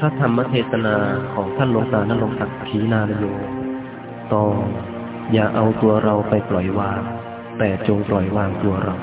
พระธรรมเทศนาของท่านหลวงตานรงศักดิ์ขีนานโยตอนอย่าเอาตัวเราไปปล่อยวาง แต่จงปล่อยวางตัวเรา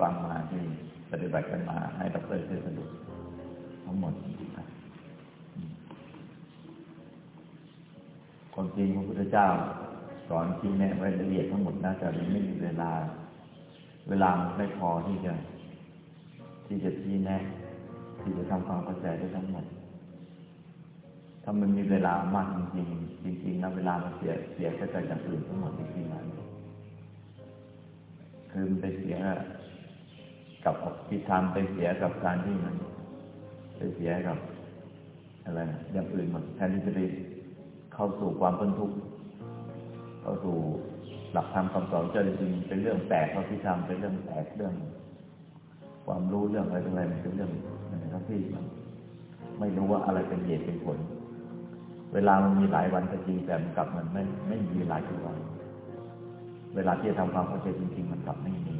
ฟังมาที่ปฏิบัติกันมา ให้ด็อกเตอร์ช่วยสรุปทั้งหมดครับความจริงพระพุทธเจ้า สอนชี้แนะไว้ละเอียดทั้งหมดนะแต่มันไม่มีเวลา เวลาไม่พอที่จะ ที่จะชี้แนะที่จะทำความเข้าใจได้ทั้งหมด ถ้ามันมีเวลามากจริงๆจริงๆนะเวลามันเสียเสียไปกับอย่างอื่นทั้งหมดจริงๆนะคือมันไปเสีย กับพิธามไปเสียกับการที่มันไปเสียกับอะไรนะอย่างอื่นหมดแทนที่จะไปเข้าสู่ความพ้นทุกข์เข้าสู่หลักธรรมคำสอนเจ้าจริงๆเป็นเรื่องแตกเขาที่ทำเป็นเรื่องแตกเรื่อง ความรู้เรื่องอะไรอะไรมันเป็นเรื่องนะครับที่ไม่รู้ว่าอะไรเป็นเหตุเป็นผล เวลามันมีหลายวันก็จริงแต่มันกลับมันไม่ไม่มีหลายวัน เวลาที่จะทำความเข้าใจจริงๆมันกลับไม่มี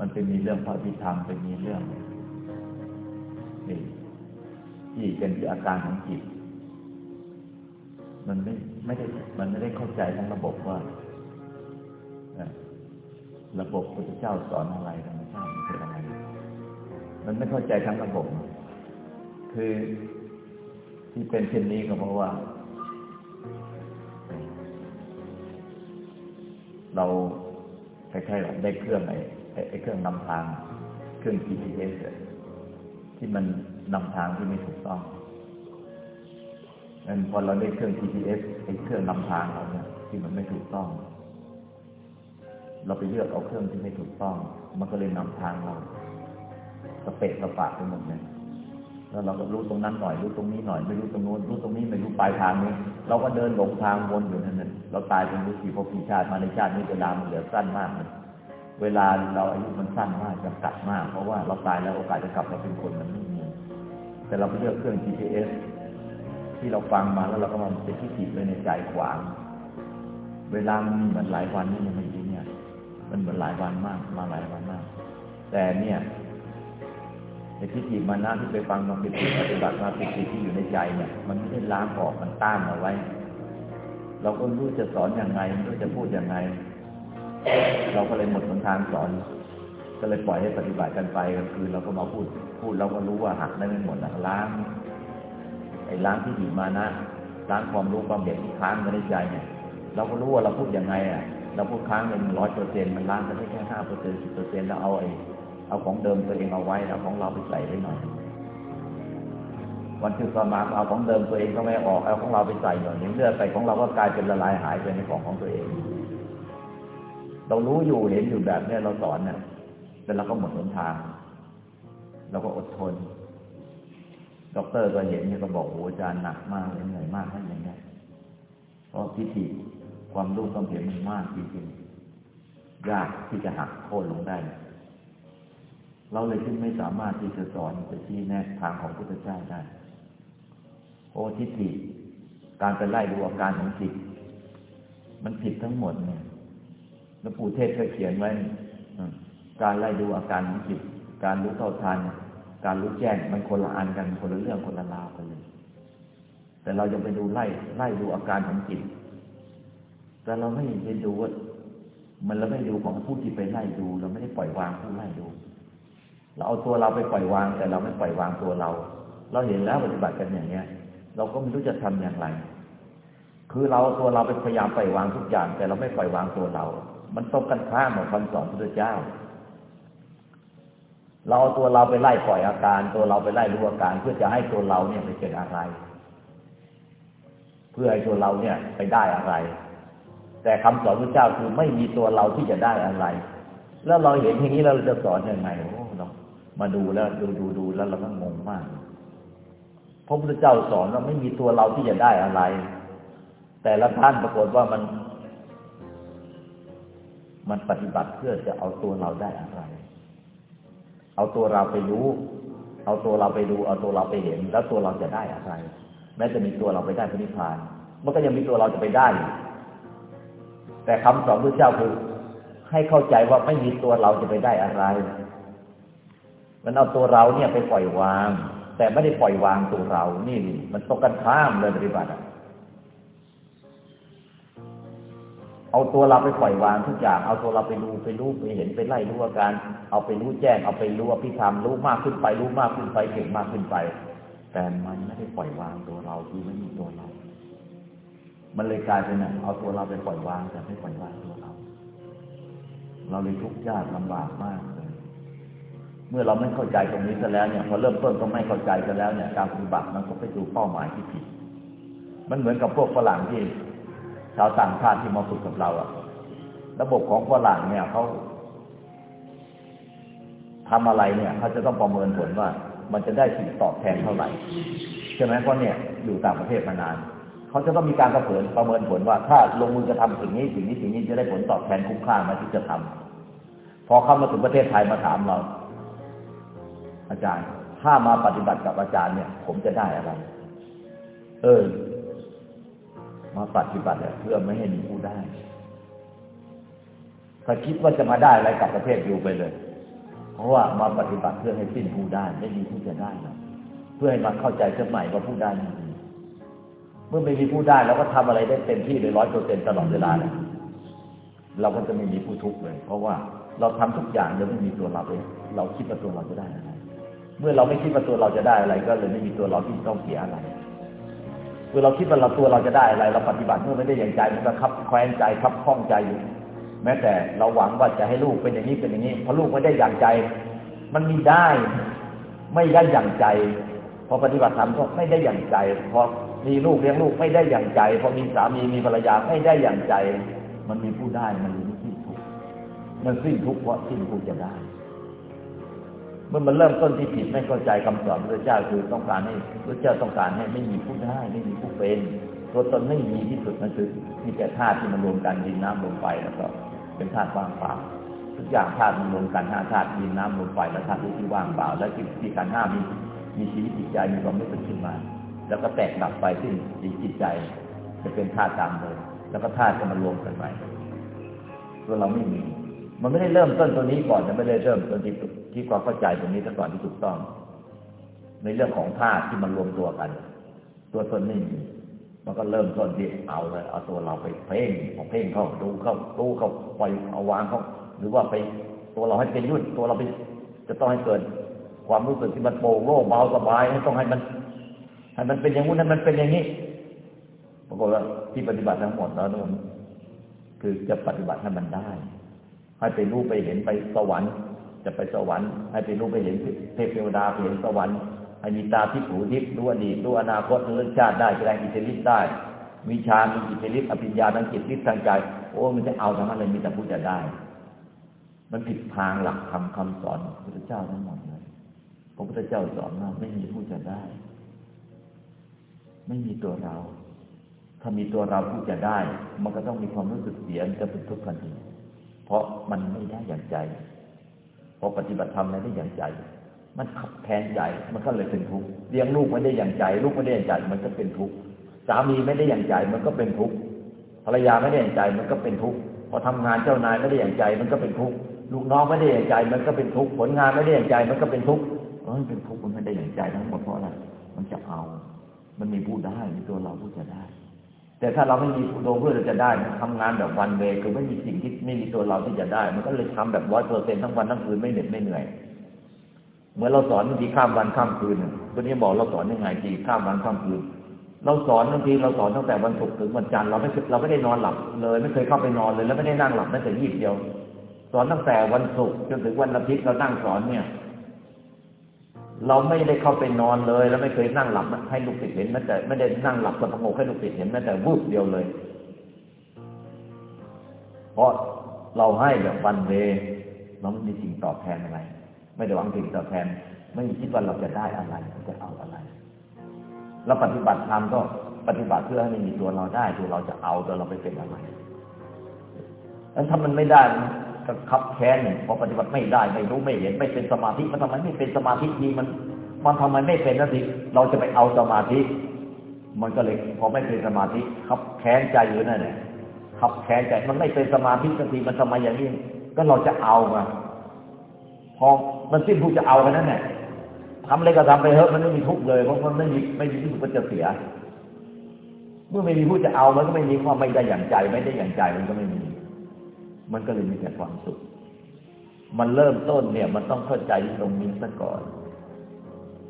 มันเป็นมีเรื่องพระพิธรรมเป็นมีเรื่องนี่ที่เป็นอาการของจิต มันไม่ไม่ได้มันไม่ได้เข้าใจทั้งระบบว่าระบบพระเจ้าสอนอะไรธรรมชาติมันเป็นอะไร มันไม่เข้าใจทั้งระบบ คือที่เป็นเช่นนี้ก็เพราะว่า เราคล้ายๆแบบได้เครื่องไอ้ ไอ้เครื่องนำทางเครื่อง GPS อะที่มันนำทางที่ไม่ถูกต้องงั้นพอเราได้เครื่อง GPS ไอ้เครื่องนำทางเราเนี่ยที่มันไม่ถูกต้อง เราไปเลือกเอาเครื่องที่ไม่ถูกต้อง มันก็เลยนำทางเราสเปะสปะไปหมดเลยแล้วเราก็รู้ตรงนั้นหน่อยรู้ตรงนี้หน่อยไม่รู้ตรงโน้นรู้ตรงนี้ไม่รู้ปลายทางนี้ เราก็เดินหลงทางวนอยู่นั่นน่ะเราตายเป็นรู้กี่ภพกี่ชาติมาในชาตินี้เวลามันเหลือสั้นมากเลย เวลาเราอายุมันสั้นมากจำกัดมาก เพราะว่าเราตายแล้วโอกาสจะกลับมาเป็นคนมันไม่มีแต่เราไปเลือกเครื่อง GPS ที่เราฟังมาแล้วเราก็มาเป็นที่ติดไว้ในใจขวาง เวลามันมีเหมือนหลายวันนี่มันไม่ดีเนี่ย มันเหมือนหลายวันมากมาหลายวันมาก แต่เนี่ยไอ้ที่จิตมานะที่ไปฟังมาปิติปฏิบัติมาปิติที่อยู่ในใจเนี่ย มันไม่ได้ล้างออกมันต้านเอาไว้ เราก็รู้จะสอนอย่างไงไม่รู้จะพูดอย่างไง เราก็เลยหมดหนทางสอน ก็เลยปล่อยให้ปฏิบัติกันไปกลางคืนเราก็มาพูด พูดเราก็รู้ว่าหักได้ไม่หมดนะล้างไอ้ล้างที่จิมานะล้างความรู้ความเห็นที่ค้างไว้ในใจเนี่ยเราก็รู้ว่าเราพูดยังไงอะ เราพูดล้างเป็นร้อยเปอร์เซ็นต์มันล้างกันได้แค่ห้าเปอร์เซ็นต์สิบเปอร์เซ็นต์แล้วเอาไอ้เอาของเดิมตัวเองเอาไว้เอาของเราไปใส่ไว้หน่อยวันที่ต่อมาเอาของเดิมตัวเองก็ไม่ออกเอาของเราไปใส่หน่อยเลือดไปของเราก็กลายเป็นละลายหายไปในของของตัวเอง เรารู้อยู่เห็นอยู่แบบเนี้ยเราสอนเนี่ยแต่เราก็หมดหนทาง เราก็อดทนด็อกเตอร์ก็เห็นเนี่ยก็บอกโอ้อาจารย์หนักมากเลยเหนื่อยมากท่านอย่างเงี้ยเพราะทิฏฐิความรู้ความเห็นมันมากจริงๆยากที่จะหักโค่นลงได้ เราเลยจึงไม่สามารถที่จะสอนจะชี้แนะทางของพุทธเจ้าได้โอ้ทิฏฐิการไปไล่ดูอาการของจิตมันผิดทั้งหมดเนี่ย แล้วปู่เทศเคยเขียนไว้การไล่ดูอาการของจิต การรู้เท่าทัน การรู้แจ้งมันคนละอันกันคนละเรื่องคนละราวกันเลยแต่เรายังไปดูไล่ไล่ดูอาการของจิต แต่เราไม่ไปดูว่ามันเราไม่ดูของผู้ที่ไปไล่ดู เราไม่ได้ปล่อยวางผู้ไล่ดู เราเอาตัวเราไปปล่อยวาง แต่เราไม่ปล่อยวางตัวเรา เราเห็นแล้วปฏิบัติกันอย่างเนี้ย เราก็ไม่รู้จะทำอย่างไร คือเราตัวเราไปพยายามปล่อยวางทุกอย่าง แต่เราไม่ปล่อยวางตัวเรา มันตรงกันข้ามกับคำสอนพระเจ้า เราเอาตัวเราไปไล่ปล่อยอาการ ตัวเราไปไล่รู้อาการ เพื่อจะให้ตัวเราเนี่ยไปเป็นอะไร เพื่อให้ตัวเราเนี่ยไปได้อะไร แต่คำสอนพระเจ้าคือไม่มีตัวเราที่จะได้อะไร แล้วเราเห็นอย่างนี้เราจะสอนยังไงโอ้เรามาดูแล้วดูดูดูแล้วเราก็งงมากพระพุทธเจ้าสอนว่าไม่มีตัวเราที่จะได้อะไร แต่ละท่านปรากฏว่ามัน มันปฏิบัติเพื่อจะเอาตัวเราได้อะไร เอาตัวเราไปรู้ เอาตัวเราไปดู เอาตัวเราไปเห็น แล้วตัวเราจะได้อะไร แม้จะมีตัวเราไปได้พระนิพพาน มันก็ยังมีตัวเราจะไปได้ แต่คำสอนพระเจ้าคือ ให้เข้าใจว่าไม่มีตัวเราจะไปได้อะไร มันเอาตัวเราเนี่ยไปปล่อยวาง แต่ไม่ได้ปล่อยวางตัวเรา นี่มันตรงกันข้ามเลยปฏิบัติ เอาตัวเราไปปล่อยวางทุกอย่าง เอาตัวเราไปดูไปรู้ไปเห็นไปไล่รู้อาการ เอาไปรู้แจ้ง เอาไปรู้อภิธรรมรู้มากขึ้นไป รู้มากขึ้นไปเก่งมากขึ้นไป แต่มันไม่ได้ปล่อยวางตัวเราคือไม่มีตัวเรา มันเลยกลายเป็นเอาตัวเราไปปล่อยวางแต่ไม่ปล่อยวางตัวเรา เราเลยทุกข์ยากลำบากมากเลยเมื่อเราไม่เข้าใจตรงนี้ซะแล้วเนี่ยพอเริ่มต้นก็ไม่เข้าใจซะแล้วเนี่ยการปฏิบัติมันก็ไปดูเป้าหมายที่ผิด มันเหมือนกับพวกฝรั่งที่ ชาวต่างชาติที่มาฝึกกับเราอะระบบของฝรั่งเนี่ยเขาทำอะไรเนี่ยเขาจะต้องประเมินผลว่า มันจะได้สิ่งตอบแทนเท่าไหร่ใช่ไหมเพราะเนี่ยอยู่ต่างประเทศมานานเขาจะต้องมีการประเมินประเมินผลว่า ถ้าลงมือจะทำสิ่งนี้สิ่งนี้สิ่งนี้จะได้ผลตอบแทนคุ้มค่าไหมที่จะทำพอเข้ามาถึงประเทศไทยมาถามเรา อาจารย์ ถ้ามาปฏิบัติกับอาจารย์เนี่ย ผมจะได้อะไร เออ มาปฏิบัติเพื่อไม่ให้มีผู้ได้ ถ้าคิดว่าจะมาได้อะไรกับประเทศอยู่ไปเลย เพราะว่ามาปฏิบัติเพื่อให้สิ้นผู้ได้ไม่มีผู้จะได้แล้วเพื่อให้มาเข้าใจสมัยว่าผู้ได้ไม่มีเมื่อไม่มีผู้ได้เราก็ทำอะไรได้เต็มที่เลยร้อยเปอร์เซ็นตลอดเวลาเลยเราก็จะไม่มีผู้ทุกข์เลย เพราะว่าเราทำทุกอย่างโดยไม่มีตัวเราเลยเราคิดว่าตัวเราจะได้อะไรเมื่อเราไม่คิดว่าตัวเราจะได้อะไร ก็เลยไม่มีตัวเราที่ต้องเสียอะไร เมื่อเราคิดว่าเราตัวเราจะได้อะไรเราปฏิบัติเมื่อไม่ได้อย่างใจมันก็คับแคว้นใจคับคล้องใจอยู่ แม้แต่เราหวังว่าจะให้ลูกเป็นอย่างนี้เป็นอย่างนี้พอลูกไม่ได้อย่างใจ มันมีได้ ไม่ได้อย่างใจ พอปฏิบัติธรรมก็ไม่ได้อย่างใจพอมีลูกเลี้ยงลูกไม่ได้อย่างใจพอมีสามีมีภรรยาไม่ได้อย่างใจ มันมีผู้ได้มันมีที่ทุกข์มันสิ้นทุกข์เพราะสิ้นผู้จะได้ เมื่อมันเริ่มต้นที่ผิดไม่เข้าใจคำสอนพระเจ้าคือต้องการให้พระเจ้าต้องการให้ไม่มีผู้ได้ไม่มีผู้เป็นตัวตนไม่มีที่สุดนั่นคือมีแต่ธาตุที่มันรวมกันดินน้ำลมไฟแล้วก็เป็นธาตุว่างเปล่าทุกอย่างธาตุมันรวมกันห้าธาตุดินน้ำลมไฟและธาตุที่ว่างเปล่า และจิตที่การห้ามีมีชีวิตจิตใจมีความรู้สึกขึ้นมา แล้วก็แตกดับไปสิ้นจิตใจ จะเป็นธาตุตามเลยแล้วก็ธาตุจะมารวมกันใหม่ตัวเราไม่มี มันไม่ได้เริ่มต้นตัวนี้ก่อนจะไม่ได้เริ่มต้นที่ ที่ความเข้าใจตรงนี้ซะก่อนที่ถูกต้อง ในเรื่องของธาตุที่มันรวมตัวกัน ตัวตนไม่มีมันก็เริ่มต้นที่เอาเลยเอาตัวเราไปเพ่งพอเพ่งเข้าดูเข้าตู้เข้าปล่อยเอาวางเข้า หรือว่าไปตัวเราให้เป็นยุ่นตัวเราไปจะต้องให้เกิดความรู้สึกที่มันโปร่งโล่งเบาสบายให้ต้องให้มันให้มันเป็นอย่างนู้นให้มันเป็นอย่างนี้ปรากฏว่าที่ปฏิบัติทั้งหมดแล้วนู่นคือจะปฏิบัติให้มันได้ ให้ไปรู้ไปเห็นไปสวรรค์ จะไปสวรรค์ให้ไปรู้ไปเห็นเทพเทวดาไปเห็นสวรรค์ให้มีตาทิพย์หูทิพย์รู้อดีตรู้อนาคตรู้ชาติได้แสดงอิทธิฤทธิ์ได้มีฌามีอิทธิฤทธิ์อภิญญาทั้งจิตฤทธิ์ทางใจ โอ้มันจะเอาทั้งนั้นเลยมีแต่ผู้จะได้ มันผิดทางหลักธรรมคาสอนพระพุทธเจ้าทั้งหมดเลยพระพุทธเจ้าสอนว่าไม่มีผู้จะได้ ไม่มีตัวเรา ถ้ามีตัวเราผู้จะได้ มันก็ต้องมีความรู้สึกเสียจะเป็นทุกข์ทันทีเพราะมันไม่ได้อย่างใจ พอปฏิบัติธรรมไม่ได้อย่างใจ มันขับแทนใจมันก็เลยเป็นทุกข์เลี้ยงลูกไม่ได้อย่างใจ ลูกไม่ได้อย่างใจ มันก็เป็นทุกข์สามีไม่ได้อย่างใจ มันก็เป็นทุกข์ภรรยาไม่ได้อย่างใจ มันก็เป็นทุกข์พอทำงานเจ้านายไม่ได้อย่างใจ มันก็เป็นทุกข์ลูกน้องไม่ได้อย่างใจ มันก็เป็นทุกข์ผลงานไม่ได้อย่างใจ มันก็เป็นทุกข์เออเป็นทุกข์มันไม่ได้อย่างใจทั้งหมดเพราะอะไรมันจะเอา มันมีผู้ได้มีตัวเราผู้จะได้ แต่ถ้าเราไม่มีอุดมเพื่อจะได้ทำงานแบบวันเวคือไม่มีสิ่งที่ไม่มีตัวเราที่จะได้ มันก็เลยทำแบบร้อยเปอร์เซ็นทั้งวันทั้งคืนไม่เหน็ดไม่เหนื่อยเหมือนเราสอนบางทีข้ามวันข้ามคืนวันนี้บอกเราสอนยังไงทีข้ามวันข้ามคืน เราสอนบางทีเราสอนตั้งแต่วันศุกร์ถึงวันจันทร์เราไม่เราไม่ได้นอนหลับเลย ไม่เคยเข้าไปนอนเลย แล้วไม่ได้นั่งหลับแม้แต่ยีบเดียว สอนตั้งแต่วันศุกร์จนถึงวันอาทิตย์เรานั่งสอนเนี่ย เราไม่ได้เข้าไปนอนเลย แล้วไม่เคยนั่งหลับให้ลูกศิษย์เห็นแม้แต่ไม่ได้นั่งหลับสงบให้ลูกศิษย์เห็นแม้แต่วูบเดียวเลย เพราะเราให้แบบวันเวเราไม่มีสิ่งตอบแทนอะไร ไม่ได้หวังสิ่งตอบแทน ไม่คิดว่าเราจะได้อะไรจะเอาอะไรแล้วปฏิบัติธรรมก็ปฏิบัติเพื่อให้มันมีตัวเราได้ตัวเราจะเอาตัวเราไปเป็นอะไรแล้วถ้ามันไม่ได้ ก็ขับแค้นพอปฏิบัติไม่ได้ไม่รู้ไม่เห็นไม่เป็นสมาธิมันทำไมไม่เป็นสมาธิทีมัน มันทำไมไม่เป็นนาทีเราจะไปเอาสมาธิ มันก็เลยพอไม่เป็นสมาธิขับแค้นใจอยู่นั่นแหละขับแค้นใจมันไม่เป็นสมาธิสักทีมันทำไมอย่างนี้ก็เราจะเอามาพอมันสิ้นผู้จะเอากันนั่นแหละทำอะไรก็ทำไปเถอะมันไม่มีทุกข์เลยเพราะมันไม่มีไม่มีที่สุดจะเสีย เมื่อไม่มีผู้จะเอามันก็ไม่มีความไม่ได้อย่างใจ ไม่ได้อย่างใจมันก็ไม่มี มันก็เลยมีแต่ความสุข มันเริ่มต้นเนี่ย มันต้องเข้าใจตรงนี้ซะก่อน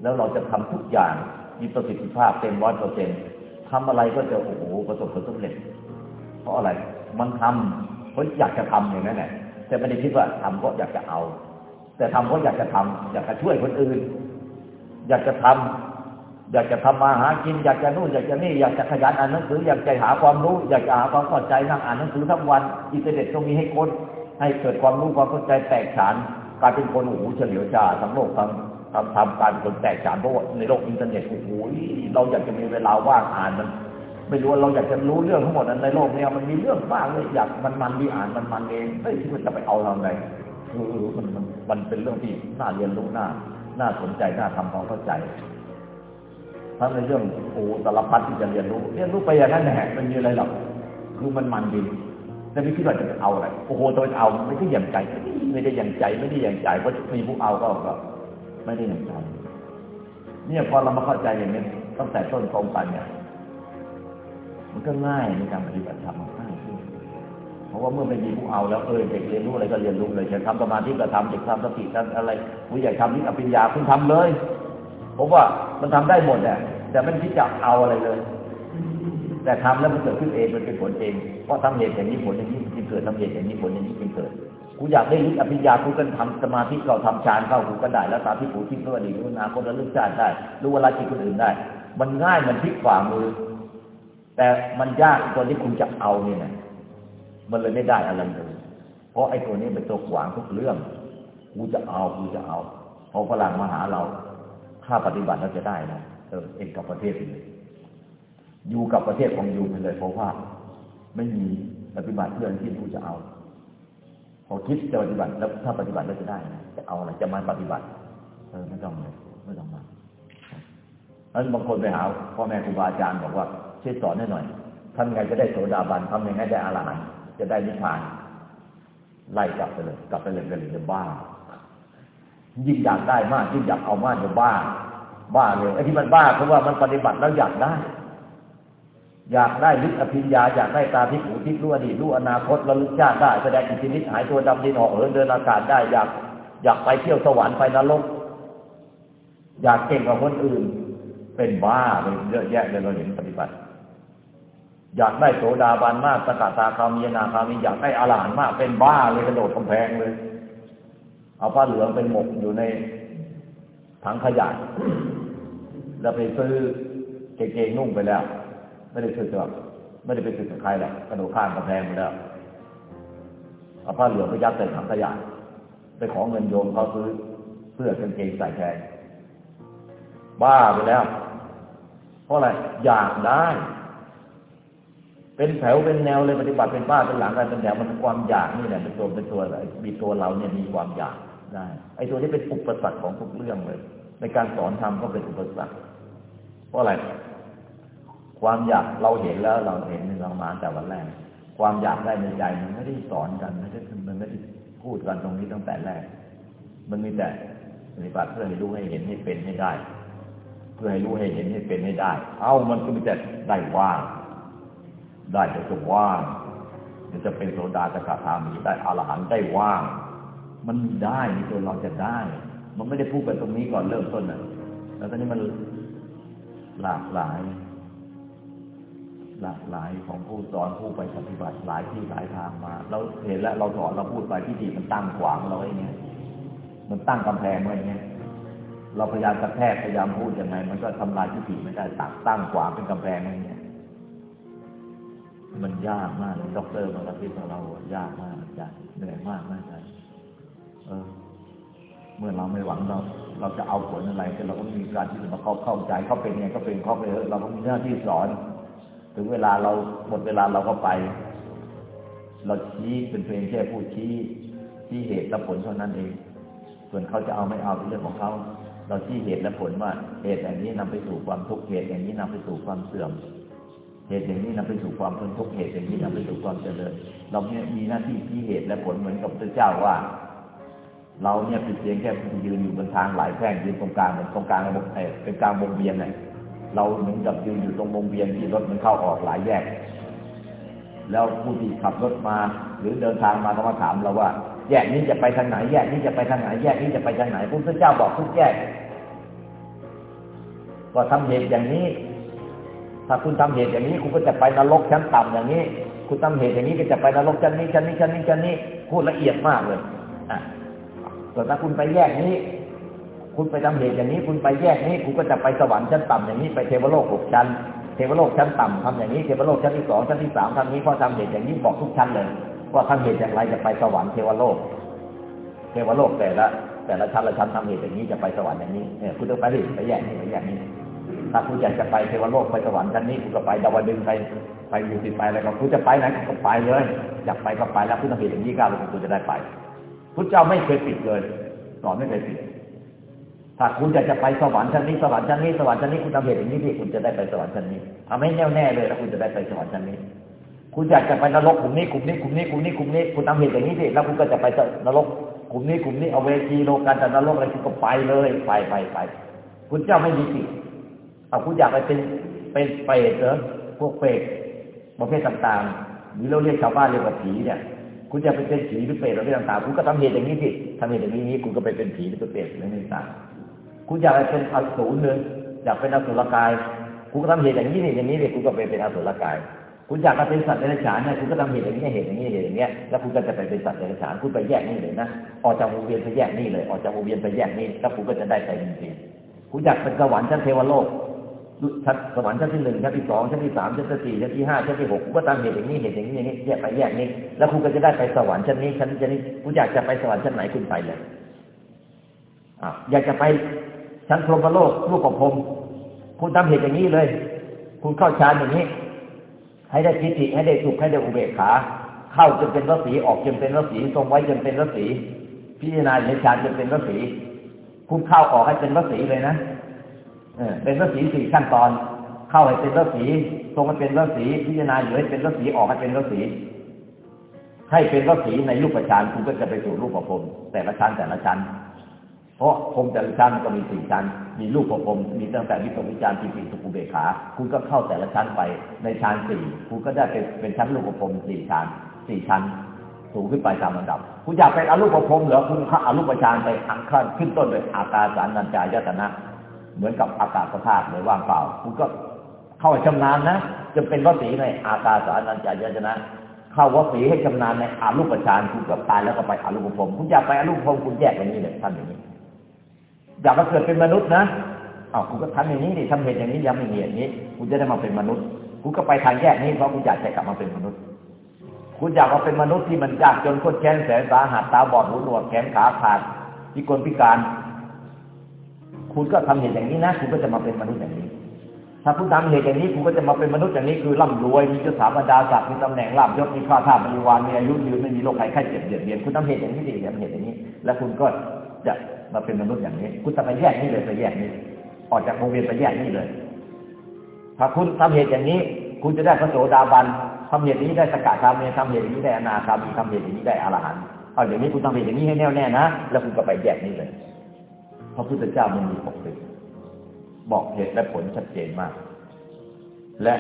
แล้วเราจะทำทุกอย่างมีประสิทธิภาพเต็มร้อยเปอร์เซ็นต์ทำอะไรก็จะโอ้โหประสบผลสำเร็จ เพราะอะไร มันทำเพราะอยากจะทำอย่างนั้นแหละแต่ไม่ได้คิดว่าทำเพราะอยากจะเอา แต่ทำเพราะอยากจะทำอยากจะช่วยคนอื่น อยากจะทำ อยากจะทำมาหากินอยากจะนู่นอยากจะนี่อยากจะขยันอ่านหนังสืออยากจะหาความรู้ อยากจะหาความเข้าใจนั่งอ่านหนังสือทั้งวันอินเทอร์เน็ตตรงนี้ให้คนให้เกิดความรู้ความเข้าใจแตกฉานกลายเป็นคนโอ้โหเฉลียวฉลาดทั้งโลกทั้งทำทำการคนแตกฉานเพราะว่าในโลกอินเทอร์เน็ตโอ้โหเราอยากจะมีเวลาว่างอ่านมัน ไม่รู้เราอยากจะรู้เรื่องทั้งหมดในโลกนี้มันมีเรื่องมากเลยอยากมันมันดีอ่านมันมันเองไม่คิดว่าจะไปเอาทำไรคือมันมันเป็นเรื่องที่น่าเรียนรู้น่าน่าสนใจน่าทำความเข้าใจ ทั้งในเรื่องโอ้สารพัดที่จะเรียนรู้เรียนรู้ไปอย่างนั้นแหละมันมีอะไรหรอกคือมันมันดีแต่ไม่คิดว่าจะเอาอะไรโอ้โหตัวเอาไม่ได้ยังใจ ไม่ได้ยังใจไม่ได้ยังใจเพราะมีผู้เอาก็ก็ไม่ได้ยังใจเนี่ยพอเรามาเข้าใจอย่างนี้ตั้งแต่ต้นตรงไปเนี่ยมันก็ง่ายในการปฏิบัติธรรมง่ายขึ้นเพราะว่าเมื่อไม่มีผู้เอาแล้วเออเด็กเรียนรู้อะไรก็เรียนรู้เลยจะทำสมาธิก็ทำเด็กทำสติทำอะไรผู้ใหญ่ทำนิสปัญญาคุณทำเลย ผมว่ามันทำได้หมดแหละแต่ไม่ที่จะเอาอะไรเลย แต่ทำแล้วมันเกิดขึ้นเองมันเป็นผลเองเพราะทำเหตุอย่างนี้ผลอย่างนี้จึงเกิดทำเหตุอย่างนี้ผลอย่างนี้จึงเกิดกูอยากได้ฤทธิ์อภิญญากูก็ทำสมาธิเข้าทำฌานเข้ากูก็ได้แล้วตาที่ผูที่เพื่อดีรู้นาคนละลึกชาติได้รู้เวลาจิตคนอื่นได้ มันง่ายมันพลิกฝ่ามือ แต่มันยากตัวที่คุณจะเอาเนี่ยนะมันเลยไม่ได้อะไรเลยเพราะไอ้ตัวนี้เป็นตัวขวางทุกเรื่อง กูจะเอา กูจะเอา พอฝรั่งมาหาเรา ถ้าปฏิบัติเราจะได้นะเออเองกับประเทศเลยอยู่กับประเทศของอยู่ไปเลยเพราะว่า ไม่มีปฏิบัติเพื่อนที่กูจะเอาพอคิดจะปฏิบัติแล้วถ้าปฏิบัติแล้วจะได้นะจะเอาอะไรจะมาปฏิบัติ เออไม่ต้องเลยไม่ต้องมานั้นบางคนไปหาพ่อแม่ครูบาอาจารย์บอกว่าช่วยสอนให้หน่อยทำไงจะได้โสดาบันทำยังไงได้อรหันต์จะได้นิพพาน ไล่กลับไปเลย กลับไปเลยเลยจะบ้า ยิ่งอยากได้มากยิ่งอยากเอามากจะบ้า บ้าเลยไอ้ที่มันบ้าเพราะว่ามันปฏิบัติแล้วอยากได้ อยากได้ลึกอภิญญาอยากได้ตาทิพย์หูทิพย์รู้อดีตรู้อนาคตระลึกชาติได้แสดงอิทธิฤทธิ์หายตัวดำดินห่อเหินเดินอากาศได้อยากอยากไปเที่ยวสวรรค์ไปนรก อยากเก่งกว่าคนอื่น เป็นบ้าเลยเยอะแยะเลยเราเห็นปฏิบัติ อยากได้โสดาบันมากสกัดตาคามีนาคามีอยากได้อรหันต์มากเป็นบ้าเลยกระโดดกำแพงเลย เอาผ้าเหลืองเป็นหมกอยู่ในถังขยะแล้วไปซื้อเกงนุ่งไปแล้ว ไม่ได้ซื้อตัวไม่ได้ไปซื้อกับใครหรอกกระโดดข้ามกำแพงไปแล้วเอาผ้าเหลืองไปยัดใส่ถังขยะไปขอเงินโยมเขาซื้อเพื่อกางเกงใส่แทนบ้าไปแล้ว เพราะอะไรอยากได้ เป็นแถวเป็นแนวเลยปฏิบัติเป็นบ้าเป็นหลังกันเป็นแถวมันความอยากนี่แหละเป็นตัวเป็นตัวอะไรมีตัวเราเนี่ยมีความอยาก ได้ ไอ้ตัวนี้เป็นอุปสรรคของทุกเรื่องเลย ในการสอนธรรมก็เป็นอุปสรรค เพราะอะไร ความอยากเราเห็นแล้วเราเห็นในเรามาแต่วันแรก ความอยากได้ในใจมันไม่ได้สอนกันไม่ได้มันไม่ได้พูดกันตรงนี้ตั้งแต่แรก มันมีแต่ปฏิบัติเพื่อให้รู้ให้เห็นให้เป็นให้ได้ เพื่อให้รู้ให้เห็นให้เป็นให้ได้ เอ้ามันก็มีแต่ได้ว่าง ได้แต่จะว่างจะเป็นโสดาสกทามีได้อรหันต์ได้ว่าง มันได้ในตัวเราจะได้ มันไม่ได้พูดกันตรงนี้ก่อนเริ่มต้นนะแล้วตอนนี้มันหลากหลาย หลากหลายของผู้สอนผู้ไปปฏิบัติหลายที่หลายทางมา เราเห็นแล้วเราสอนเราพูดไปที่ดีมันตั้งขวางเราไอ้เงี้ยมันตั้งกำแพงไว้เงี้ยเราพยายามกระแทกพยายามพูดยังไง มันก็ทำลายที่ดีไม่ได้ตั้งตั้งขวางเป็นกำแพงอะไรเงี้ยมันยากมากด็อกเตอร์มากระซิบของเรายากมากอาจารย์เหนื่อยมากมากอาจารย์ เออ เมื่อเราไม่หวังเรา เราจะเอาผลอะไรแต่เราก็มีการที่จะมาเข้าเข้าใจเขาเป็นไงก็เป็นเขาไปเถอะเราก็มีหน้าที่สอน ถึงเวลาเราหมดเวลาเราก็ไป เราชี้เป็นเพียงแค่ผู้ชี้ชี้เหตุและผลเท่านั้นเอง ส่วนเขาจะเอาไม่เอาเป็นเรื่องของเขาเราชี้เหตุและผลว่า เหตุอย่างนี้นำไปสู่ความทุกข์เหตุอย่างนี้นำไปสู่ความเสื่อม เหตุอย่างนี้นำไปสู่ความพ้นทุกข์เหตุอย่างนี้นำไปสู่ความเจริญ เราเนี่ยมีหน้าที่ชี้เหตุและผลเหมือนกับพระเจ้าว่า เราเนี่ยเป็นเพียงแค่ผู้ยืนอยู่บนทางหลายแพร่งยืนตรงกลางเหมือนตรงกลางเป็นกลางวงเวียนไงเราเหมือนกับยืนอยู่ตรงวงเวียนที่รถมันเข้าออกหลายแยก แล้วผู้ที่ขับรถมา หรือเดินทางมาก็มาถามเราว่า แยกนี้จะไปทางไหน แยกนี้จะไปทางไหน แยกนี้จะไปทางไหนพระพุทธเจ้าบอกทุกแยกว่าทำเหตุอย่างนี้ ถ้าคุณทำเหตุอย่างนี้ คุณก็จะไปนรกชั้นต่ำอย่างนี้ คุณทำเหตุอย่างนี้ก็จะไปนรกชั้นนี้ชั้นนี้ชั้นนี้ชั้นนี้พูดละเอียดมากเลยอะ ส่ถ้าคุณไปแยกนี้ คุณไปทำเหตุอย่างนี้ คุณไปแยกนี้ คุณก็จะไปสวรรค์ชั้นต่ำอย่างนี้ไปเทวโลกหกชั้นเทวโลกชั้นต่ำทำอย่างนี้เทวโลกชั้นที่สองชั้นที่สามทำนี้เพราะทำเหตุอย่างนี้บอกทุกชั้นเลยว่าทำเหตุอย่างไรจะไปสวรรค์เทวโลก เทวโลกแต่ละ แต่ละชั้นละชั้นทำเหตุอย่างนี้จะไปสวรรค์อย่างนี้เนี่ยคุณต้องไปดิไปแยกนี้ไปแยกนี้ถ้าคุณอยากจะไปเทวโลกไปสวรรค์ชั้นนี้คุณก็ไปดาวดึงไปไปอยู่ติดไปอะไรก็คุณจะไปไหนก็ไปเลยอยากไปก็ไปแล้วคุณทำเหตุอย่างนี้ก้าวแล้วคุณจะได้ไป พุทธเจ้าไม่เคยปิดเลยสอนไม่เคยปิดถ้าคุณจะจะไปสวรรค์ชั้นนี้สวรรค์ชั้นนี้สวรรค์ชั้นนี้คุณทำเหตุอย่างนี้ที่คุณจะได้ไปสวรรค์ชั้นนี้ทำให้แน่วแน่เลยแล้วคุณจะได้ไปสวรรค์ชั้นนี้ คุณอยากจะไปนรกกลุ่มนี้กลุ่มนี้กลุ่มนี้กลุ่มนี้กลุ่มนี้คุณทำเหตุอย่างนี้ที่แล้วคุณก็จะไปนรกกลุ่มนี้กลุ่มนี้เอาเวทีโลกันแต่นรกอะไรคุณก็ไปเลยไปไปไปคุณเจ้าไม่มีสิทธิ์เอาคุณอยากไปเป็นเป็นเปรตเหรอพวกเปรตประเภทต่างๆหรือเราเรียกชาวบ้านเรียกว่าผีเนี่ย คุณจะไปเป็นผีหรือเปรตหรืออะไรต่างๆคุณก็ทำเหตุอย่างนี้สิทำเหตุอย่างนี้คุณก็ไปเป็นผีหรือเป็นเปรตหรืออะไรต่างคุณอยากไปเป็นอสูรเลยอยากเป็นอสุรกาย คุณก็ทำเหตุอย่างนี้นี่อย่างนี้เลยคุณก็ไปเป็นอสุรกาย คุณอยากมาเป็นสัตว์เดรัจฉานเนี่ยคุณก็ทำเหตุอย่างนี้เหตุอย่างนี้เหตุอย่างเงี้ยแล้วคุณก็จะไปเป็นสัตว์เดรัจฉานคุณไปแยกนี่เลยนะออกจากวงเวียนไปแยกนี่เลยออกจากวงเวียนไปแยกนี่แล้วคุณก็จะได้ไปจริงๆคุณอยากเป็นสวรรค์ชั้นเทวโลก ชั้นสวรรค์ชั้นที่หนึ่งชั้นที่สองชั้นที่สามชั้นที่สี่ชั้นที่ห้าชั้นที่หกก็ตามเหตุอย่างนี้เหตุอย่างนี้อย่างนี้แยกไปแยกนี้ แล้วคุณก็จะได้ไปสวรรค์ชั้นนี้ชั้นนี้ชั้นนี้คุณอยากจะไปสวรรค์ชั้นไหนคุณไปเลยอ่าอยากจะไปชั้นพรหมโลกรูปประพรมคุณทำเหตุอย่างนี้เลย คุณเข้าฌานอย่างนี้ ให้ได้จิติให้ได้สุขให้ได้อุเบกขา เข้าจนเป็นรสีออกจนเป็นรสีทรงไว้จนเป็นรสีพิจารณาในฌานจนเป็นรสีคุณเข้าออกให้เป็นรสีเลยนะ เป็นรสีสี่ขั้นตอน เข้าให้เป็นรสีทรงให้เป็นรสีพิจารณาอยู่ให้เป็นรสีออกให้เป็นรสีให้เป็นรสีในรูปฌานคุณก็จะไปสู่รูปประพรมแต่ละชั้นแต่ละชั้น เพราะพรมแต่ละชั้นก็มีสี่ชั้น มีรูปประพรมมีตั้งแต่วิปวิจารปิติสุขุเบขา คุณก็เข้าแต่ละชั้นไปในชั้นสี่คุณก็ได้เป็นเป็นชั้นรูปประพรมสี่ชั้นสี่ชั้นสูงขึ้นไปตามลำดับ คุณอยากเป็นอรูปประพรมเหรอคุณข้าอรูปฌานไปขั้นขึ้นต้นเลยอากาสานัญจายตนะ เหมือนกับอากาศธาตุเลยว่างเปล่าคุณก็เข้าชำนาญนะจะเป็นวสีในอากาศานัญจายตนะ เข้าวสีให้ชำนาญในอารูปฌานคุณกับตายแล้วก็ไปอารูปภพคุณอยากไปอารูปภพคุณแยกอย่างนี้เลยทำอย่างนี้อยากมาเกิดเป็นมนุษย์นะอ้าวคุณก็ทำอย่างนี้ดิทำเหตุอย่างนี้ยังไม่เหตุนี้คุณจะได้มาเป็นมนุษย์คุณก็ไปทางแยกนี้เพราะคุณอยากจะกลับมาเป็นมนุษย์คุณอยากมาเป็นมนุษย์ที่มันยากจนโคตรแค้นแสนสาหัสตาบอดหูหนวกแขนขาขาดพิกลพิการ คุณก็ทำเหตุอย่างนี้นะคุณก็จะมาเป็นมนุษย์อย่างนี้ ถ้าคุณทำเหตุอย่างนี้คุณก็จะมาเป็นมนุษย์อย่างนี้คือร่ำรวยมีเจ้าสาบรรดาศักดิ์มีตำแหน่งลาบยศมีข้าท่าบริวารมีอายุยืนไม่มีโรคภัยไข้เจ็บเดือดเบียนคุณทำเหตุอย่างนี้ดิทำเหตุอย่างนี้ แล้วคุณก็จะมาเป็นมนุษย์อย่างนี้ คุณจะไปแยกนี่เลยไปแยกนี้ ออกจากวงเวียนไปแยกนี่เลย ถ้าคุณทำเหตุอย่างนี้ คุณจะได้พระโสดาบันทำเหตุนี้ได้สกัดทำเหตุทำเหตุนี้ได้อนาคามีทำเหตุนี้ได้อรหันต์เอาอย่างนี้คุณทำเหตุอย่างนี้ให้แน่วแน่นะแล้วคุณก็ไปแยกนี่เลย ระพุทธเจ้ามันมีปกปิดบอกเหตุและผลชัดเจนมาก และ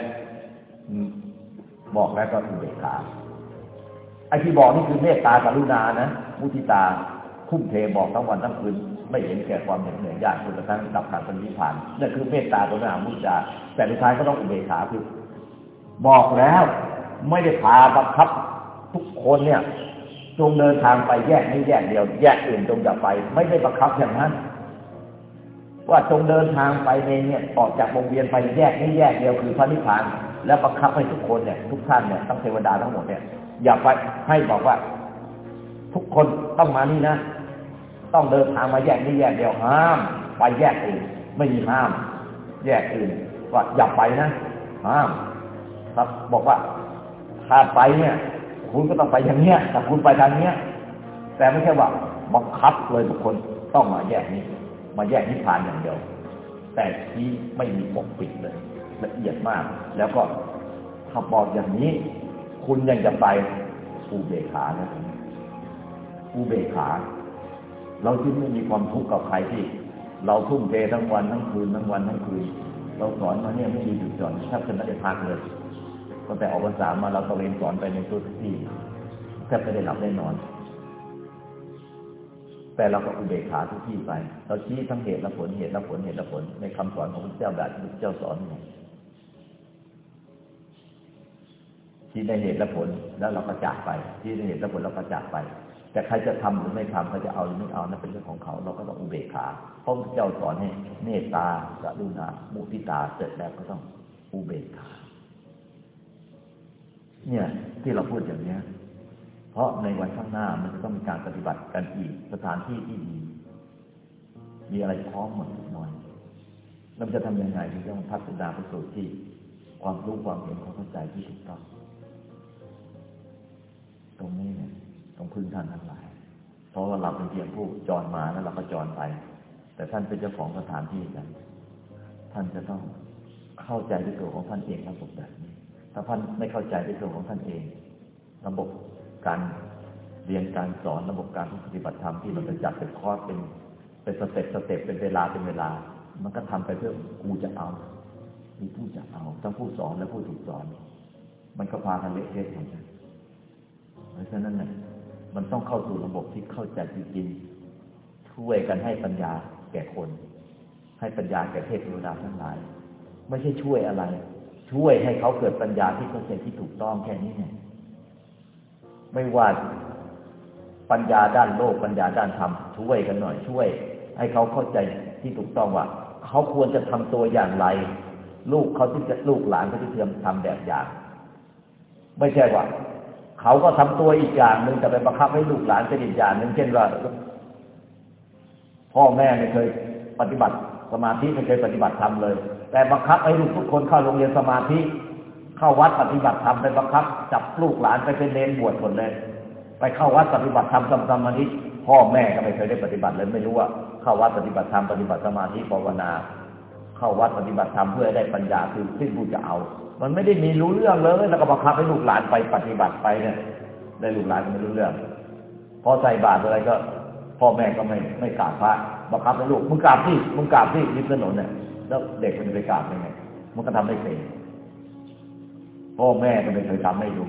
บอกแล้วก็อุเบกขาไอ้ที่บอกนี่คือเมตตากรุณานะมุทิตาคุ้มเทบอกทั้งวันทั้งคืนไม่เห็นแก่ความเหน็ดเหนื่อยยากจนกระทั่งดับขาดสันนิพานนั่นคือเมตตากรุณามุทิตา แต่สุดท้ายก็ต้องอุเบกขาคือ บอกแล้วไม่ได้พาบังคับ ทุกคนเนี่ยจงเดินทางไปแยกนี้แยกเดียว แยกอื่นจงอย่าไป ไม่ได้บังคับอย่างนั้น ว่าจงเดินทางไปในเนี่ยออกจากวงเวียนไปแยกนี้แยกเดียวคือพระนิพพาน แล้วบังคับให้ทุกคนเนี่ยทุกท่านเนี่ยทั้งเทวดาทั้งหมดเนี่ยอย่าไปให้บอกว่า ทุกคนต้องมานี่นะ ต้องเดินทางมาแยกนี้แยกเดียวห้าม ไปแยกอื่นไม่มีห้าม แยกอื่นว่าอย่าไปนะห้าม ครับบอกว่าถ้าไปเนี่ย คุณก็ต้องไปอย่างเนี้ยแต่คุณไปทางเนี้ย แต่ไม่ใช่ว่าบังคับเลยทุกคนต้องมาแยกนี้ มาแยกนิพพานอย่างเดียว แต่ที่ไม่มีปกปิดเลยละเอียดมาก แล้วก็ถ้าบอกอย่างนี้ คุณยังจะไปอุเบกขานะอุเบกขา เราจึงไม่มีความทุกข์กับใครที่ เราทุ่มเททั้งวันทั้งคืนทั้งวันทั้งคืน เราสอนมาเนี่ยไม่มีหยุดหย่อนแทบจะไม่ได้พักเลยตั้งแต่ออกพรรษามาเราตะเวนสอนไปในทุกที่แทบไม่ได้หลับได้นอน แต่เราก็อุเบกขาทุกที่ไป เราชี้ทั้งเหตุและผลเหตุและผลเหตุและผล ในคำสอนของพระเจ้าแบบที่พระเจ้าสอนเนี่ยชี้ในเหตุและผลแล้วเราก็จากไปชี้ในเหตุและผลเราก็จากไป แต่ใครจะทำหรือไม่ทำเขาจะเอาหรือไม่เอานั่นเป็นเรื่องของเขา เราก็ต้องอุเบกขาเพราะพระเจ้าสอนให้เมตตากรุณามุทิตาเสร็จแล้วก็ต้องอุเบกขาเนี่ย ที่เราพูดอย่างเนี้ย เพราะในวันข้างหน้ามันจะต้องมีการปฏิบัติกันอีกสถานที่ที่ดีมีอะไรพร้อมหมดทุกหน่อยเราจะทำยังไงที่จะพัฒนาไปสู่ที่ความรู้ความเห็นความเข้าใจที่ถูกต้อง ตรงนี้เนี่ยต้องพึ่งท่านทั้งหลาย เพราะว่าเราเป็นเพียงผู้จรมาแล้วเราก็จรไป แต่ท่านเป็นเจ้าของสถานที่กันท่านจะต้องเข้าใจด้วยตัวของท่านเองระบบแบบนี้ ถ้าท่านไม่เข้าใจด้วยตัวของท่านเอง ระบบ การเรียนการสอนระบบการปฏิบัติธรรมที่เราจะจัดเป็นคอร์สเป็นเป็น step step เป็นเวลาเป็นเวลา มันก็ทำไปเพื่อกูจะเอา มีผู้จะเอาทั้งผู้สอนและผู้ถูกสอน มันก็พากันเละเทะหมดเลยเพราะฉะนั้นเนี่ยมันต้องเข้าสู่ระบบที่เข้าใจจริงๆช่วยกันให้ปัญญาแก่คน ให้ปัญญาแก่เทพเทวดาทั้งหลาย ไม่ใช่ช่วยอะไร ช่วยให้เขาเกิดปัญญาที่เข้าใจที่ถูกต้องแค่นี้เนี่ย ไม่ว่าปัญญาด้านโลกปัญญาด้านธรรมช่วยกันหน่อยช่วย ให้เขาเข้าใจที่ถูกต้องว่า เขาควรจะทำตัวอย่างไร ลูกเขาที่จะลูกหลานเขาที่เทียมทำแบบอย่าง ไม่ใช่ว่าเขาก็ทำตัวอีกอย่างหนึ่งแต่ไปบังคับให้ลูกหลานเป็นอีกอย่างหนึ่งเช่นว่า พ่อแม่ไม่เคยปฏิบัติสมาธิไม่เคยปฏิบัติธรรมเลย แต่บังคับให้ลูกทุกคนเข้าโรงเรียนสมาธิ เข้าวัดปฏิบัติธรรมไปบังคับ จับลูกหลานไปเป็นเลนบวชหมดเลย ไปเข้าวัดปฏิบัติธรรมทำสมาธิพ่อแม่ก็ไม่เคยได้ปฏิบัติเลยไม่รู้ว่า เข้าวัดปฏิบัติธรรมปฏิบัติสมาธิภาวนา เข้าวัดปฏิบัติธรรมเพื่อได้ปัญญาคือที่ผู้จะเอา มันไม่ได้มีรู้เรื่องเลยแล้วก็บังคับให้ลูกหลานไปปฏิบัติไปเนี่ยได้ลูกหลานก็ไม่รู้เรื่องพอใส่บาตรอะไรก็ พ่อแม่ก็ไม่ไม่กราบพระบังคับให้ลูกมึงกราบที่มึงกราบที่ริมถนนเนี่ยแล้วเด็กมันจะไปกราบยังไงมันก็ทำไม่เป็น พ่อแม่ก็ไม่เคยทำให้ดู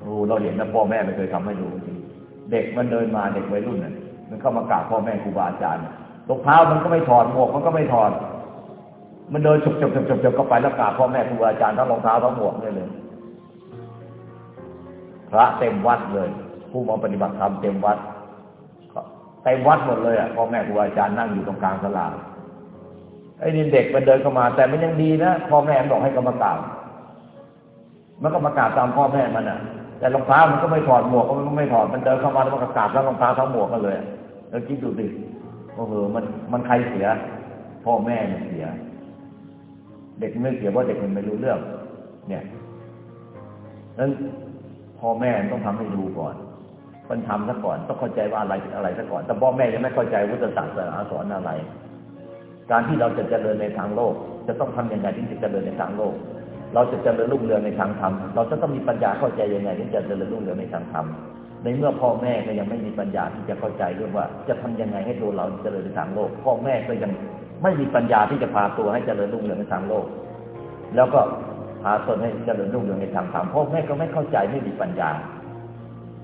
โอ้เราเห็นนะพ่อแม่ไม่เคยทำให้ดูจริงเด็กมันเดินมาเด็กวัยรุ่นเนี่ยมันเข้ามากราบพ่อแม่ครูบาอาจารย์รองเท้ามันก็ไม่ถอดหมวกมันก็ไม่ถอด มันเดินจบจบจบจบจบก็ไปแล้วกราบพ่อแม่ครูบาอาจารย์ทั้งรองเท้าทั้งหมวกเนี่ยเลยพระเต็มวัดเลย ผู้มาปฏิบัติธรรมเต็มวัดเต็มวัดหมดเลยอะพ่อแม่ครูอาจารย์นั่งอยู่ตรงกลางสลาไอ้นี่เด็กมันเดินเข้ามา แต่มันยังดีนะพ่อแม่บอกให้กรรมกราบ มันก็มากราบตามพ่อแม่มันอะ แต่รองเท้ามันก็ไม่ถอดหมวกมันก็ไม่ถอดมันเดินเข้ามาแล้วมันก็กราบทั้งรองเท้าทั้งหมวกกันเลยแล้วคิดดูดิโอ้โหมันมันใครเสีย พ่อแม่มันเสีย เด็กไม่เสียเพราะเด็กมันไม่รู้เรื่อง เนี่ยนั้นพ่อแม่ต้องทำให้ดูก่อนมันทำซะก่อนต้องเข้าใจว่าอะไรอะไรซะก่อน แต่พ่อแม่ยังไม่เข้าใจวุฒิศาสนาสอนอะไร การที่เราจะเจริญในทางโลก จะต้องทำยังไงที่จะเจริญในทางโลก เราจะเจริญรุ่งเรืองในทางธรรม เราจะต้องมีปัญญาเข้าใจยังไงที่จะเจริญรุ่งเรืองในทางธรรม ในเมื่อพ่อแม่ก็ยังไม่มีปัญญาที่จะเข้าใจเรื่องว่า จะทำยังไงให้ตัวเราเจริญในทางโลก พ่อแม่ก็ยังไม่มีปัญญาที่จะพาตัวให้เจริญรุ่งเรืองในทางโลก แล้วก็พาตนให้เจริญรุ่งเรืองในทางธรรม พ่อแม่ก็ไม่เข้าใจไม่มีปัญญา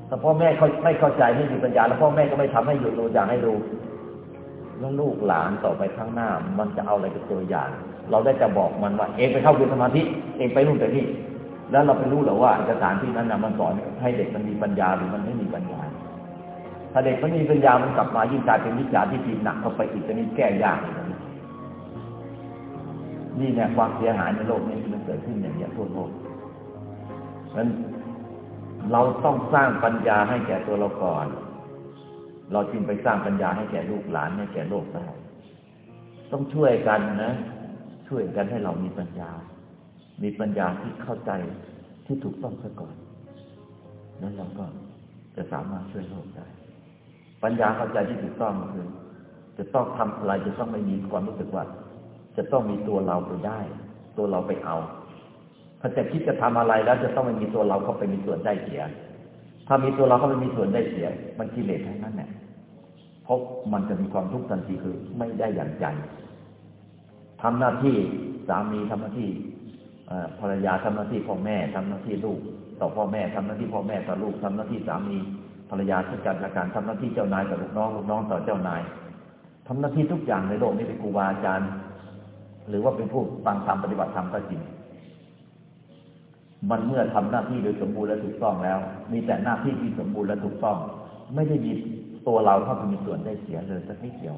ถ้าพ่อแม่เขาไม่เข้าใจไม่มีปัญญา แล้วพ่อแม่ก็ไม่ทำให้อยู่ตัวอย่างให้ดูลูกหลานต่อไปข้างหน้า มันจะเอาอะไรเป็นตัวอย่าง เราได้จะบอกมันว่า เองไปเข้าเรียนสมาธิเองไปนู่นไปนี่แล้วเราไปรู้หรือว่าสถานที่นั้นนะมันสอนให้เด็กมันมีปัญญาหรือมันไม่มีปัญญา ถ้าเด็กมันมีปัญญามันกลับมายิ่งกลายเป็นวิชาที่ผิดหนักเข้าไปอีกจะนี้แก้ยากนี่เนี่ยความเสียหายในโลกนี้มันเกิดขึ้นอย่างนี้ทั่วโลกนั้นเราต้องสร้างปัญญาให้แก่ตัวเราก่อน เราจึงไปสร้างปัญญาให้แก่ลูกหลานให้แก่โลกได้ต้องช่วยกันนะ ช่วยกันให้เรามีปัญญา มีปัญญาที่เข้าใจที่ถูกต้องซะก่อน แล้วเราก็จะสามารถช่วยโลกได้ ปัญญาเข้าใจที่ถูกต้องคือ จะต้องทำอะไรจะต้องไม่มีความรู้สึกว่า จะต้องมีตัวเราไปได้ ตัวเราไปเอาถ้าจะคิดจะทำอะไรแล้วจะต้องไม่มีตัวเราเข้าไปมีส่วนได้เสีย ถ้ามีตัวเราเข้าไปมีส่วนได้เสีย มันกิเลสทั้งนั้นเนี่ยเพราะมันจะมีความทุกข์ทันทีคือไม่ได้อย่างใจ ทำหน้าที่สามีทำหน้าที่ภรรยาทำหน้าที่พ่อแม่ทำหน้าที่ลูก ต่อพ่อแม่ทำหน้าที่พ่อแม่ต่อลูกทำหน้าที่สามีภรรยาช่วยกันละกันทำหน้าที่เจ้านายต่อลูกน้องลูกน้องต่อเจ้านายทำหน้าที่ทุกอย่างในโลกนี้เป็นครูบาอาจารย์ หรือว่าเป็นผู้ฟังธรรมปฏิบัติธรรมก็จริงมันเมื่อทำหน้าที่โดยสมบูรณ์และถูกต้องแล้ว มีแต่หน้าที่ที่สมบูรณ์และถูกต้อง ไม่ได้มีตัวเราเข้าไปมีส่วนได้เสียเลยสักนิดเดียว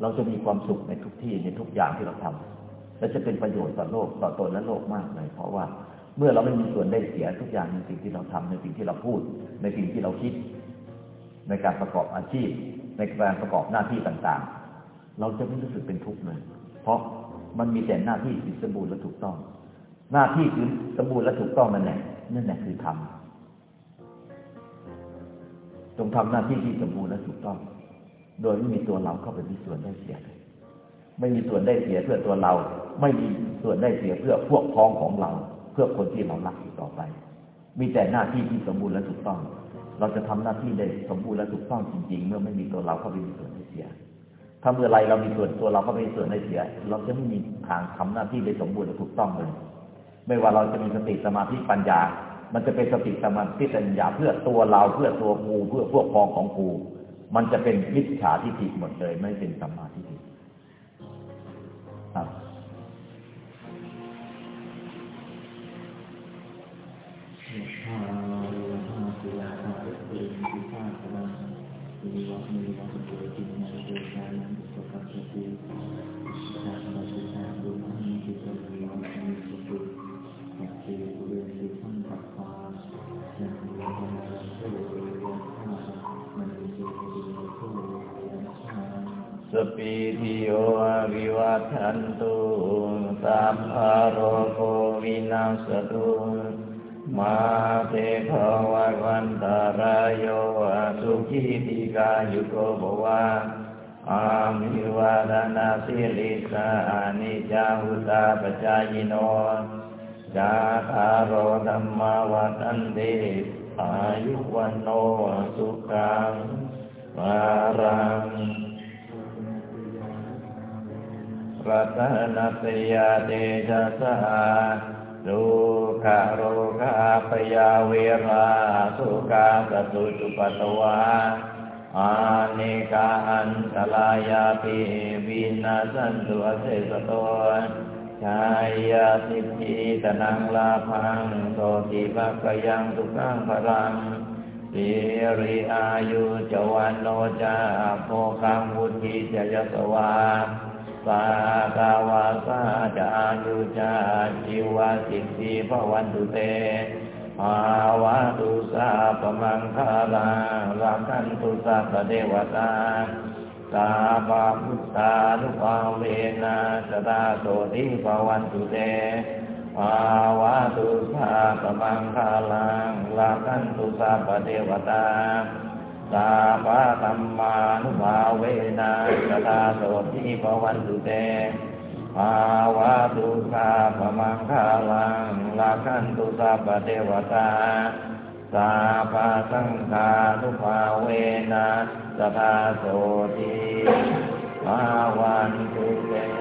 เราจะมีความสุขในทุกที่ในทุกอย่างที่เราทำและจะเป็นประโยชน์ต่อโลกต่อตนและโลกมากเลย เพราะว่าเมื่อเราไม่มีส่วนได้เสียทุกอย่างในสิ่งที่เราทำในสิ่งที่เราพูด ในสิ่งที่เราคิด ในการประกอบอาชีพ ในการประกอบหน้าที่ต่างๆ เราจะไม่รู้สึกเป็นทุกข์เลย เพราะมันมีแต่หน้าที่ที่สมบูรณ์และถูกต้อง หน้าที่คือสมบูรณ์และถูกต้องนั่นแหละนั่นแหละคือทำจงทำหน้าที่ที่สมบูรณ์และถูกต้อง โดยไม่มีตัวเราเข้าไปมีส่วนได้เสียเลยไม่มีส่วนได้เสียเพื่อตัวเรา ไม่มีส่วนได้เสียเพื่อพวกพ้องของเรา เพื่อคนที่เรารักต่อไป มีแต่หน้าที่ที่สมบูรณ์และถูกต้อง เราจะทำหน้าที่ได้สมบูรณ์และถูกต้องจริง ๆ เมื่อไม่มีตัวเราเข้าไปมีส่วนได้เสีย ถ้าเมื่อไรเรามีส่วนตัวเราเข้าไปมีส่วนได้เสีย เราจะไม่มีทางทำหน้าที่ได้สมบูรณ์และถูกต้องเลย ไม่ว่าเราจะมีสติสมาธิปัญญา มันจะเป็นสติสมาธิปัญญาเพื่อตัวเราเพื่อตัวกูเพื่อพวกพ้องของกู มันจะเป็นมิจฉาทิฏฐิหมดเลย ไม่เป็นสัมมาทิฏฐิครับ ธิโอวิวัชันตุสัมภารโควินาสตุมาเตภวัวันตารายโยสุขีติกายุโกภวะอามิวาดนาสิริสานิจาหุตาปจายโนจาคาโรธรรมวัตันติอายุวันโนสุขังวารัง รัตนสยาเตชะสาสุขโรคาปยาเวราสุกาสตุจุปตวาอานิกาอันตลายาปิวินาสันตุเสสโตชายาสิทธิตนังลาพังโตติปักยังทุกังพรังสิริอายุจวันโนจาโภคังวุฒิจยสวา สาตาวาสาจายุจาจิวาสิทธิภวันตุเตภาวะตุสาปมังคาลาลักันตุสัพเทวตาสาปาพุทธานุภาเวนะสตาโสติภวันตุเตภาวะตุสาปมังคาลังลักันตุสัพเทวตา สาปะธรรมานุภาเวนะสตาโสทิภวันตุเตภาวะตุสาปมังคาลังลาคันตุสัพเทวตาสาปะสังฆานุภาเวนะสตาโสทิภาวันตุเต